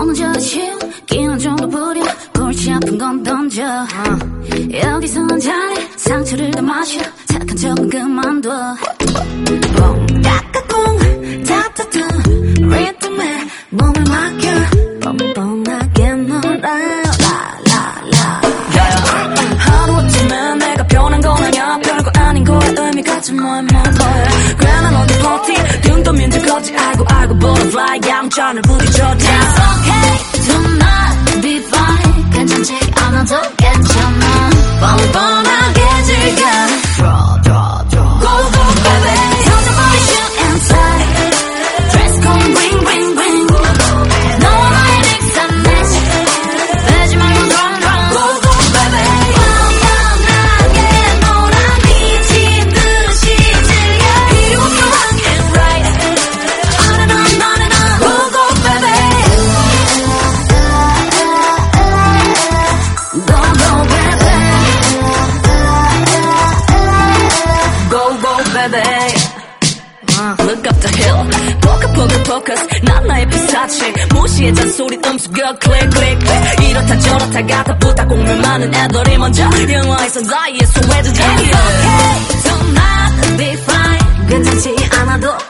보는 저치 끼는 정도 부려. 골치 아픈 건 던져. 여기서는 잘해. 상처를 더 마셔. 착한 척은 그만둬 같지 뭐야 뭐 뭐야 괜한 어디 버티 등 떠면 죽었지 알고 알고 butterfly 양천을 부딪혔다 It's okay Look up the hill Focus focus focus 난 나의 피사체 무시해 잔소리 음수겨 click click 이렇다 저렇다 가다 부다 공면 많은 애들이 먼저 영화에선 나의 소외주자 It's okay tonight be fine 괜찮지 않아도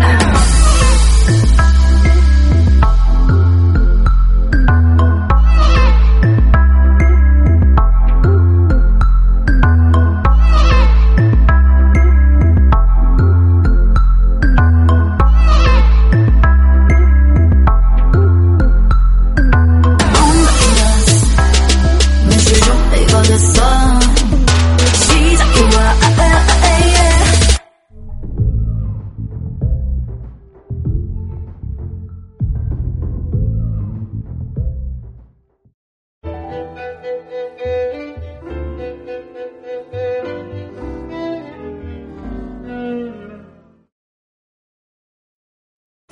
baby 며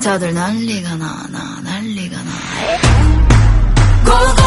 자들 난리가 나나 난리가 나. 고고!